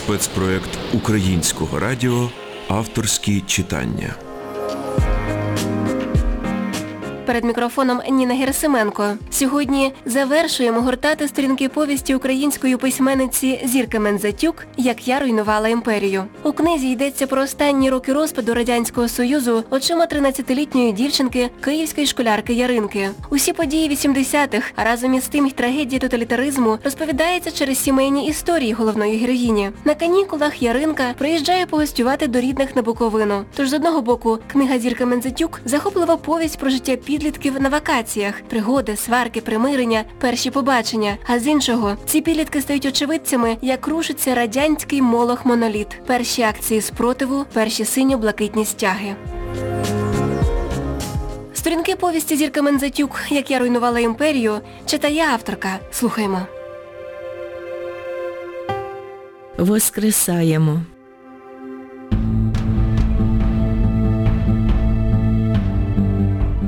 спецпроект Українського радіо Авторські читання. Перед мікрофоном Ніна Герасименко. Сьогодні завершуємо гортати сторінки повісті української письменниці Зірки Мензатюк «Як я руйнувала імперію». У книзі йдеться про останні роки розпаду Радянського Союзу очима 13-літньої дівчинки київської школярки Яринки. Усі події 80-х, а разом із тим й трагедії тоталітаризму розповідається через сімейні історії головної героїні. На канікулах Яринка приїжджає погостювати до рідних на Буковину. Тож з одного боку, книга Зірка Мензатюк захоплива повість про життя підлітків на вакаціях, пригоди, сварки, примирення, перші побачення. А з іншого, ці підлітки стають очевидцями, як рушиться радянський молох-моноліт. Перші акції спротиву, перші синьо-блакитні стяги. Сторінки повісті Зірка Мензатюк «Як я руйнувала імперію» читає авторка. Слухаймо. Воскресаємо.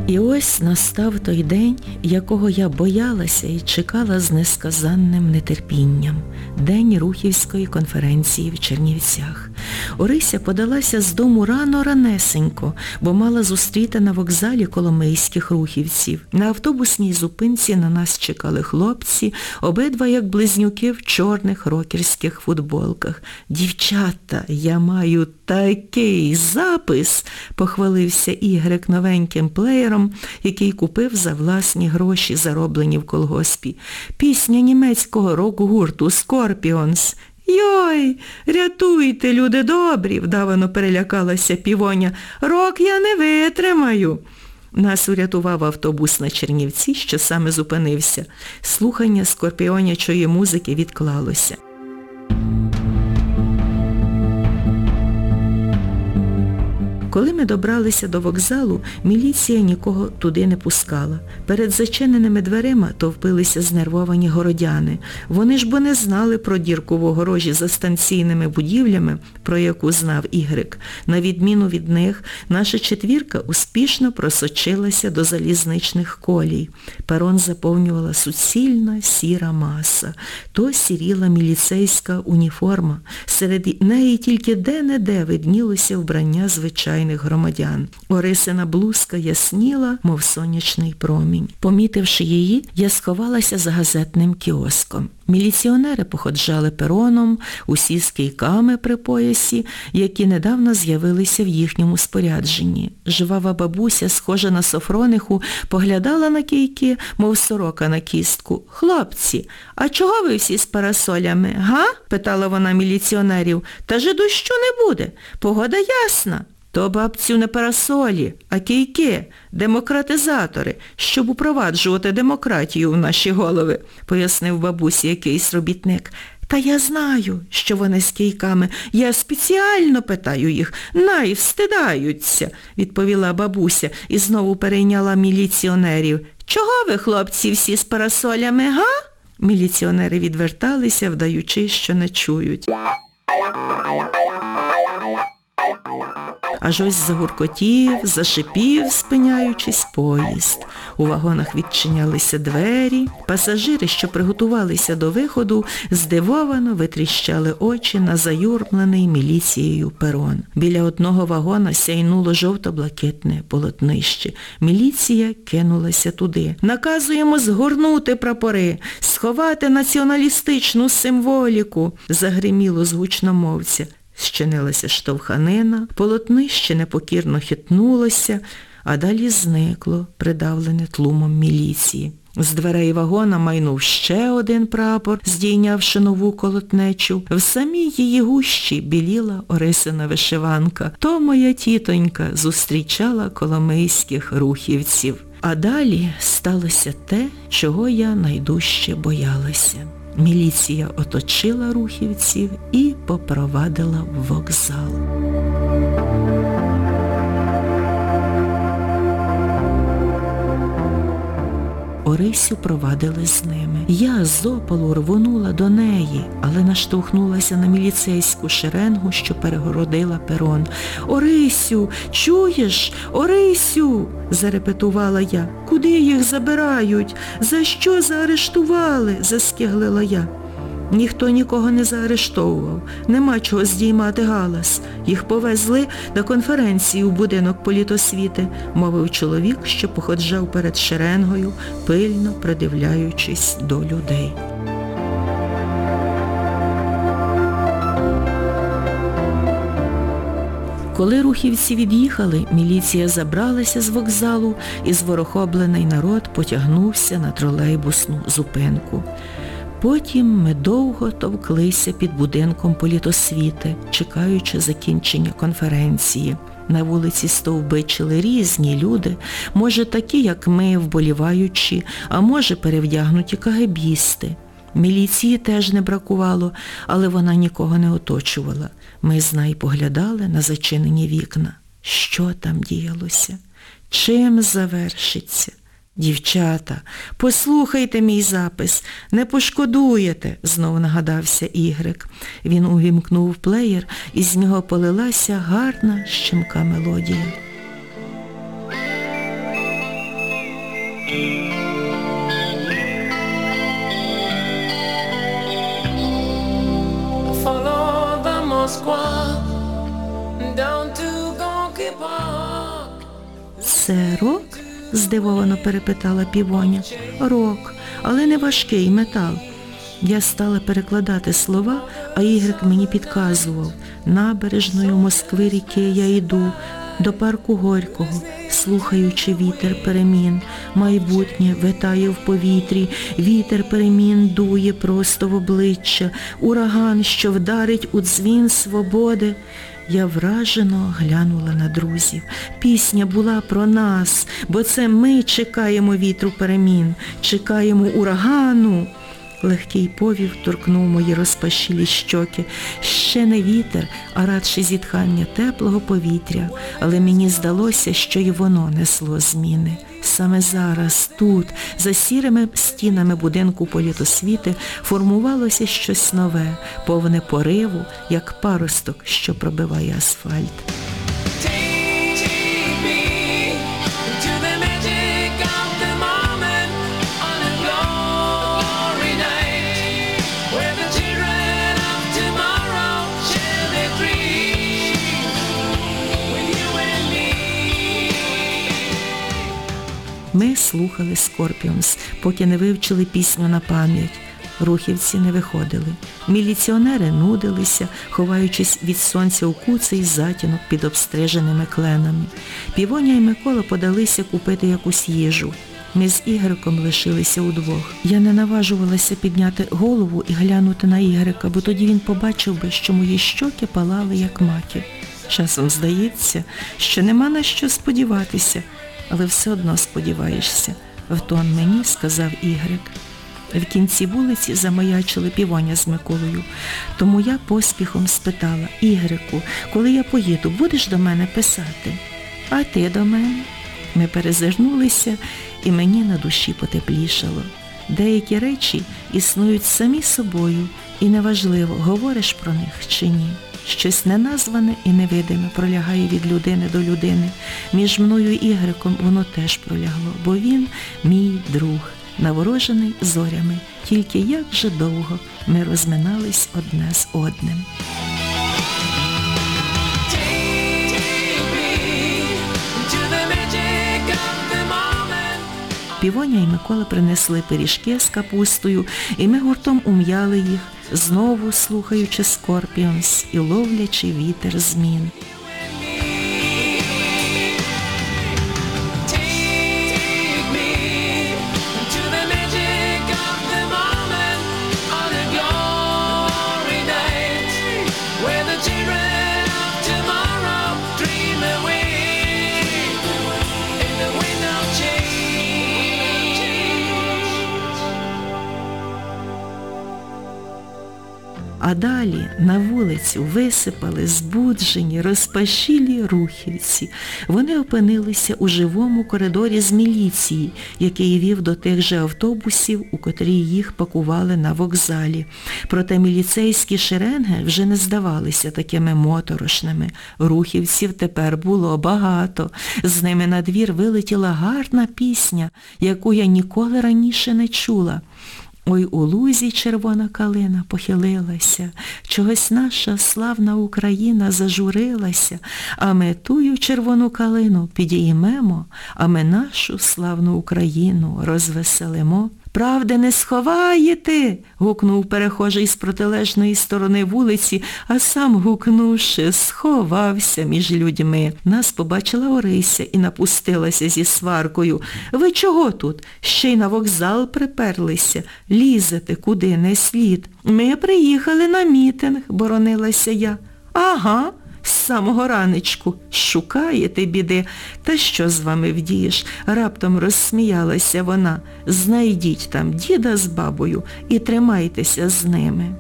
І ось настав той день, якого я боялася і чекала з несказанним нетерпінням. День Рухівської конференції в Чернівцях. Орися подалася з дому рано-ранесенько, бо мала зустріти на вокзалі коломийських рухівців. На автобусній зупинці на нас чекали хлопці, обидва як близнюки в чорних рокерських футболках. Дівчата, я маю такий запис, похвалився Ігрек новеньким плеєром, який купив за власні гроші, зароблені в колгоспі. Пісня німецького рок-гурту Scorpions. Йой, рятуйте, люди добрі, вдавано перелякалася півоня. Рок я не витримаю. Нас урятував автобус на Чернівці, що саме зупинився. Слухання скорпіонячої музики відклалося. Коли ми добралися до вокзалу, міліція нікого туди не пускала. Перед зачиненими дверима товпилися знервовані городяни. Вони ж бо не знали про дірку в огорожі за станційними будівлями, про яку знав Ігрик. На відміну від них, наша четвірка успішно просочилася до залізничних колій. Перон заповнювала суцільна сіра маса. То сіріла міліцейська уніформа. Серед неї тільки де-не-де виднілося вбрання звичайних громадян. Орисина блузка ясніла, мов сонячний промінь. Помітивши її, я сховалася за газетним кіоском. Міліціонери походжали пероном, усі з кийками при поясі, які недавно з'явилися в їхньому спорядженні. Жвава бабуся, схожа на Софрониху, поглядала на кійки, мов сорока на кістку. «Хлопці, а чого ви всі з парасолями, га?» – питала вона міліціонерів. «Та же дощу не буде. Погода ясна». То бабцю не парасолі, а кійки, демократизатори, щоб упроваджувати демократію в наші голови, пояснив бабусі якийсь робітник. Та я знаю, що вони з кійками. Я спеціально питаю їх. Най, встидаються, відповіла бабуся і знову перейняла міліціонерів. Чого ви, хлопці, всі з парасолями, га? Міліціонери відверталися, вдаючи, що не чують. Аж ось загуркотів, зашипів, спиняючись, поїзд. У вагонах відчинялися двері. Пасажири, що приготувалися до виходу, здивовано витріщали очі на заюрмлений міліцією перон. Біля одного вагона сяйнуло жовто-блакитне полотнище. Міліція кинулася туди. Наказуємо згорнути прапори, сховати націоналістичну символіку, загриміло з гучномовця. Щинилася штовханина, полотнище непокірно хитнулося, а далі зникло, придавлене тлумом міліції. З дверей вагона майнув ще один прапор, здійнявши нову колотнечу. В самій її гущі біліла Орисина вишиванка. То моя тітонька зустрічала коломийських рухівців. А далі сталося те, чого я найдужче боялася. Міліція оточила рухівців і попровадила в вокзал. Орисю провадили з ними. Я з опалу рвонула до неї, але наштовхнулася на міліцейську шеренгу, що перегородила перон. Орисю, чуєш? Орисю, зарепетувала я. Куди їх забирають? За що заарештували? заскиглила я. Ніхто нікого не заарештовував, нема чого здіймати галас. Їх повезли на конференції у будинок політосвіти, мовив чоловік, що походжав перед шеренгою, пильно придивляючись до людей. Коли рухівці від'їхали, міліція забралася з вокзалу і зворохоблений народ потягнувся на тролейбусну зупинку. Потім ми довго товклися під будинком політосвіти, чекаючи закінчення конференції. На вулиці стовбичили різні люди, може такі, як ми, вболіваючі, а може перевдягнуті кагебісти. Міліції теж не бракувало, але вона нікого не оточувала. Ми з нею поглядали на зачинені вікна. Що там діялося? Чим завершиться? Дівчата, послухайте мій запис, не пошкодуєте, знов нагадався Ігрик. Він увімкнув плеєр, і з нього полилася гарна щемка мелодія. Це рок? Здивовано перепитала півоня. Рок, але не важкий метал. Я стала перекладати слова, а Ігрик мені підказував. Набережною Москви ріки я йду, до парку Горького, слухаючи вітер перемін. Майбутнє витає в повітрі, вітер перемін дує просто в обличчя, ураган, що вдарить у дзвін свободи. Я вражено глянула на друзів. Пісня була про нас, бо це ми чекаємо вітру перемін, чекаємо урагану. Легкий повів торкнув мої розпашілі щоки. Ще не вітер, а радше зітхання теплого повітря, але мені здалося, що й воно несло зміни. Саме зараз, тут, за сірими стінами будинку політосвіти, формувалося щось нове, повне пориву, як паросток, що пробиває асфальт. Слухали Scorpions, поки не вивчили пісню на пам'ять. Рухівці не виходили. Міліціонери нудилися, ховаючись від сонця у куций затінок під обстриженими кленами. Півоня і Микола подалися купити якусь їжу. Ми з Ігриком лишилися удвох. Я не наважувалася підняти голову і глянути на Ігрика, бо тоді він побачив би, що мої щоки палали, як маки. Часом здається, що нема на що сподіватися, але все одно сподіваєшся. В тон мені сказав Ігрик. В кінці вулиці замаячили півоня з Миколою. Тому я поспіхом спитала, Ігрику, коли я поїду, будеш до мене писати? А ти до мене? Ми перезирнулися, і мені на душі потеплішало. Деякі речі існують самі собою, і неважливо, говориш про них чи ні. Щось неназване і невидиме пролягає від людини до людини. Між мною і Ігриком воно теж пролягло, бо він мій друг, наворожений зорями. Тільки як же довго ми розминались одне з одним. Півоня і Микола принесли пиріжки з капустою, і ми гуртом ум'яли їх, знову слухаючи Scorpions і ловлячи вітер змін. Далі на вулицю висипали збуджені, розпашілі рухівці. Вони опинилися у живому коридорі з міліції, який вів до тих же автобусів, у котрі їх пакували на вокзалі. Проте міліцейські шеренги вже не здавалися такими моторошними. Рухівців тепер було багато. З ними на двір вилетіла гарна пісня, яку я ніколи раніше не чула. Ой, у лузі червона калина похилилася, чогось наша славна Україна зажурилася, а ми тую червону калину підіймемо, а ми нашу славну Україну розвеселимо. Правди не сховаєте? гукнув перехожий з протилежної сторони вулиці, а сам, гукнувши, сховався між людьми. Нас побачила Орися і напустилася зі сваркою. Ви чого тут? Ще й на вокзал приперлися. Лізете, куди не слід. Ми приїхали на мітинг, боронилася я. Ага. Самого ранечку шукаєте біди. Та що з вами вдієш? Раптом розсміялася вона. Знайдіть там діда з бабою і тримайтеся з ними.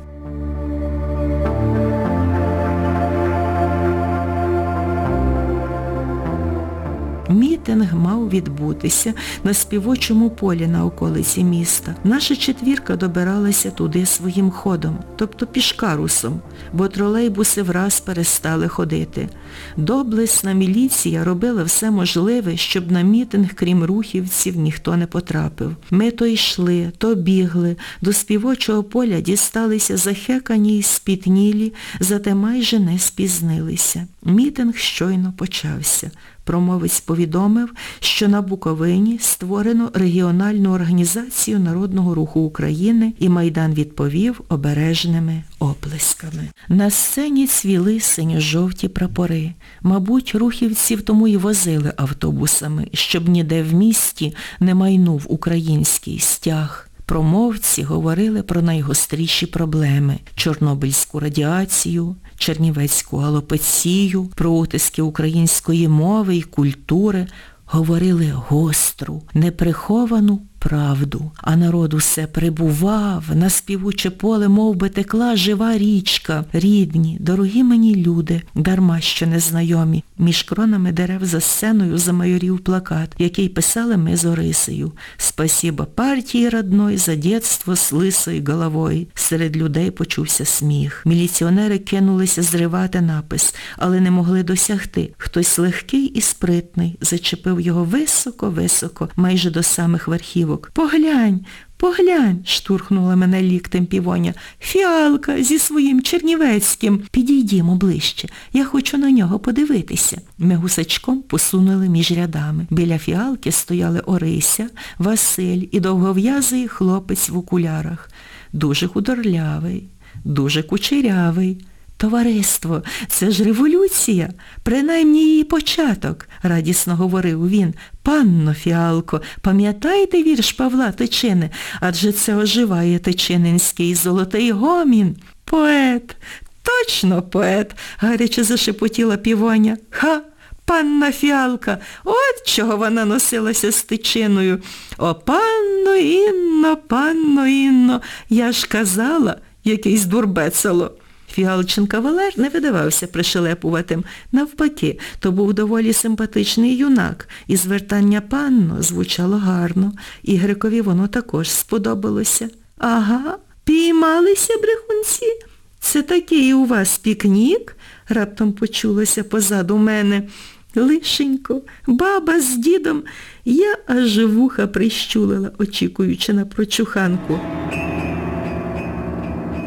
Мітинг мав відбутися на співочому полі на околиці міста. Наша четвірка добиралася туди своїм ходом, тобто пішкарусом, бо тролейбуси враз перестали ходити. Доблесна міліція робила все можливе, щоб на мітинг, крім рухівців, ніхто не потрапив. Ми то йшли, то бігли, до співочого поля дісталися захекані й спітнілі, зате майже не спізнилися. Мітинг щойно почався. Промовець повідомив, що на Буковині створено регіональну організацію Народного руху України і Майдан відповів обережними оплесками. На сцені цвіли синьо-жовті прапори. Мабуть, рухівців тому й возили автобусами, щоб ніде в місті не майнув український стяг. Промовці говорили про найгостріші проблеми – Чорнобильську радіацію, Чернівецьку алопецію, про утиски української мови і культури, говорили гостру, неприховану правду. А народ усе прибував, на співуче поле мов би текла жива річка. Рідні, дорогі мені люди, дарма що незнайомі. Між кронами дерев за сценою замайорів плакат, який писали ми з Орисею. Спасіба партії родной за дєтство з лисою головою. Серед людей почувся сміх. Міліціонери кинулися зривати напис, але не могли досягти. Хтось легкий і спритний зачепив його високо-високо, майже до самих верхівок. Поглянь, поглянь, штурхнула мене ліктем півоня. Фіалка зі своїм чернівецьким. Підійдімо ближче. Я хочу на нього подивитися. Ми гусачком посунули між рядами. Біля фіалки стояли Орися, Василь і довгов'язий хлопець в окулярах. Дуже худорлявий, дуже кучерявий. Товариство, це ж революція, принаймні її початок, радісно говорив він. Панно Фіалко, пам'ятаєте вірш Павла Тичини? Адже це оживає Тичининський золотий гомін. Поет, точно поет, гаряче зашепотіла півоня. Ха! Панна Фіалка, от чого вона носилася з тичиною. О, панно Інно, панно Інно, я ж казала, якийсь дурбецело. Фіалчин кавалер не видавався пришелепуватим. Навпаки, то був доволі симпатичний юнак, і звертання панно звучало гарно. Ігрикові воно також сподобалося. Ага, піймалися брехунці. Це такий у вас пікнік? раптом почулося позаду мене. Лишенько, баба з дідом, я аж вуха прищулила, очікуючи на прочуханку.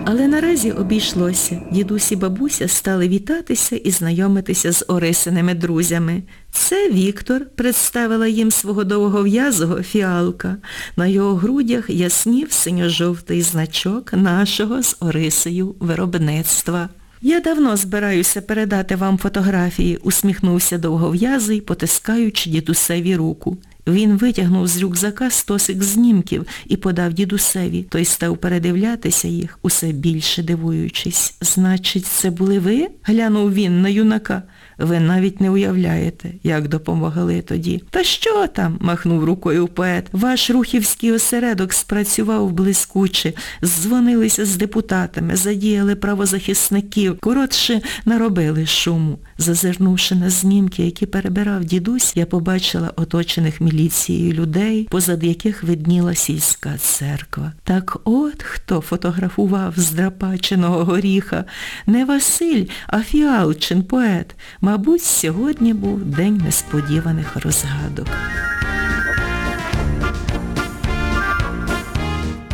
Але наразі обійшлося. Дідусь і бабуся стали вітатися і знайомитися з Орисиними друзями. Це Віктор представила їм свого довгов'язого фіалка. На його грудях яснів синьо-жовтий значок нашого з Орисею виробництва. Я давно збираюся передати вам фотографії, усміхнувся довгов'язий, потискаючи дідусеві руку. Він витягнув з рюкзака стосик знімків і подав дідусеві. Той став передивлятися їх, усе більше дивуючись. Значить, це були ви? глянув він на юнака. Ви навіть не уявляєте, як допомогли тоді. Та що там? махнув рукою поет. Ваш рухівський осередок спрацював блискуче, дзвонилися з депутатами, задіяли правозахисників, коротше, наробили шуму. Зазирнувши на знімки, які перебирав дідусь, я побачила оточених міліцією людей, позад яких видніла сільська церква. Так от хто фотографував здрапаченого горіха. Не Василь, а Фіалчин, поет. Мабуть, сьогодні був день несподіваних розгадок.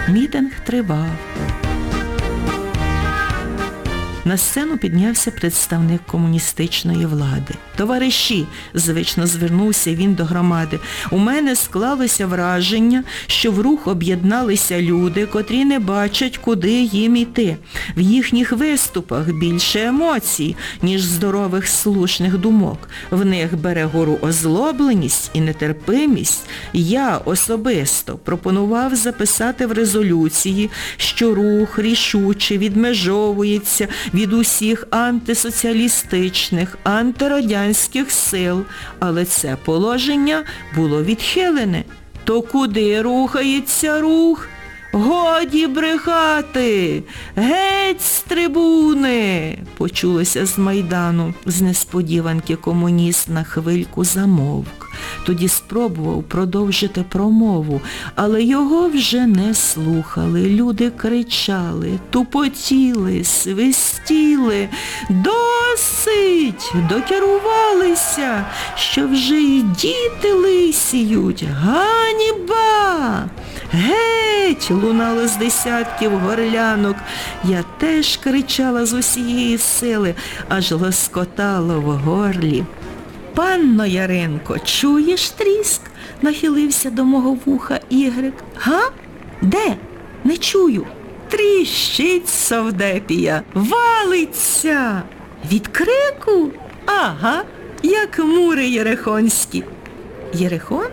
Мітинг тривав. На сцену піднявся представник комуністичної влади. Товариші, звично звернувся він до громади, у мене склалося враження, що в рух об'єдналися люди, котрі не бачать, куди їм іти. В їхніх виступах більше емоцій, ніж здорових слушних думок. В них бере гору озлобленість і нетерпимість. Я особисто пропонував записати в резолюції, що рух рішуче відмежовується від усіх антисоціалістичних, антирадянських сил, але це положення було відхилене. То куди рухається рух? Годі брехати! Геть з трибуни! Почулося з Майдану. З несподіванки комуніст на хвильку замовк. Тоді спробував продовжити промову, але його вже не слухали. Люди кричали, тупотіли, свистіли. Досить! Докерувалися, що вже й діти лисіють. Ганьба! Геть! Лунало з десятків горлянок. Я теж кричала з усієї сили, аж лоскотало в горлі. Панно Яринко, чуєш тріск? нахилився до мого вуха Ігрик. Га? Де? Не чую. Тріщить совдепія, валиться. Від крику? Ага, як мури єрехонські. Єрехон?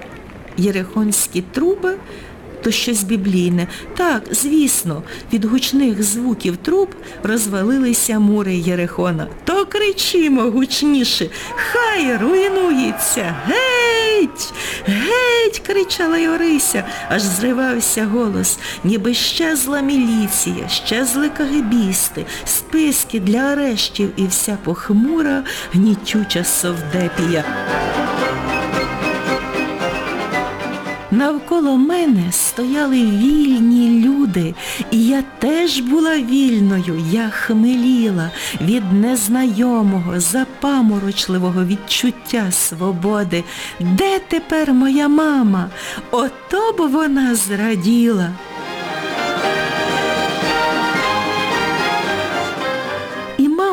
Єрехонські труби? То щось біблійне. Так, звісно, від гучних звуків труб розвалилися мури Єрехона. То кричимо гучніше. Хай руйнується. Геть! Геть! кричала Орися, аж зривався голос. Ніби щезла міліція, щезли кагибісти, списки для арештів і вся похмура гнітюча совдепія. Навколо мене стояли вільні люди, і я теж була вільною, я хмеліла від незнайомого, запаморочливого відчуття свободи. Де тепер моя мама? Ото б вона зраділа.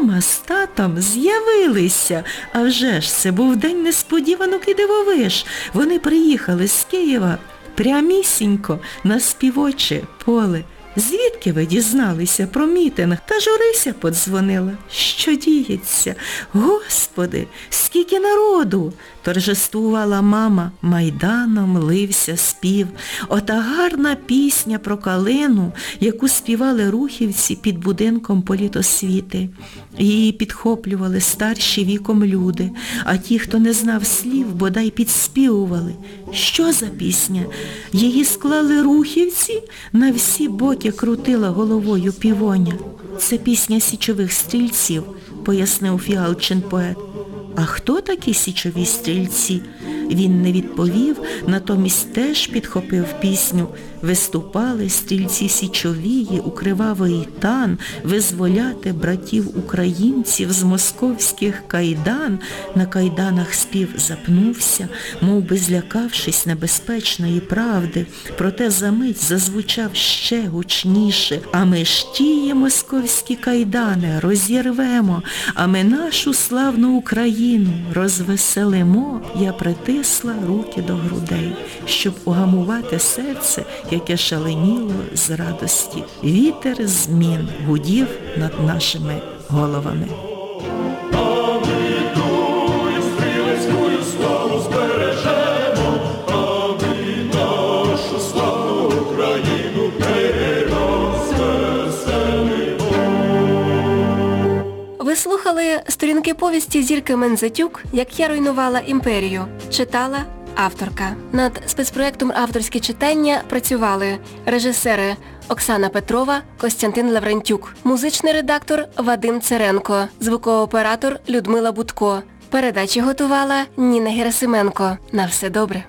Мама з татом з'явилися. А вже ж це був день несподіванок і дивовиж. Вони приїхали з Києва прямісінько на співоче поле. Звідки ви дізналися про мітинг? Та Журися подзвонила. Що діється? Господи, скільки народу! Торжествувала мама, майданом лився спів. Ота гарна пісня про калину, яку співали рухівці під будинком політосвіти. Її підхоплювали старші віком люди, а ті, хто не знав слів, бодай підспівували. Що за пісня? Її склали рухівці, на всі боки крутила головою півоня. Це пісня січових стрільців, пояснив Фіалчин поет. А хто такі січові стрільці? Він не відповів, натомість теж підхопив пісню. Виступали стрільці січовії у кривавий тан, визволяти братів українців з московських кайдан. На кайданах спів запнувся, мов би злякавшись небезпечної правди. Проте за мить зазвучав ще гучніше. А ми ж тії московські кайдани розірвемо, а ми нашу славну Україну розвеселимо. Я притисла руки до грудей, щоб угамувати серце, яке шаленіло з радості. Вітер змін гудів над нашими головами. Слухали сторінки повісті Зірки Мензатюк Як я руйнувала імперію. Читала авторка. Над спецпроектом авторські читання працювали режисери Оксана Петрова, Костянтин Лаврентюк, музичний редактор Вадим Церенко, звукооператор Людмила Будко. Передачі готувала Ніна Герасименко. На все добре.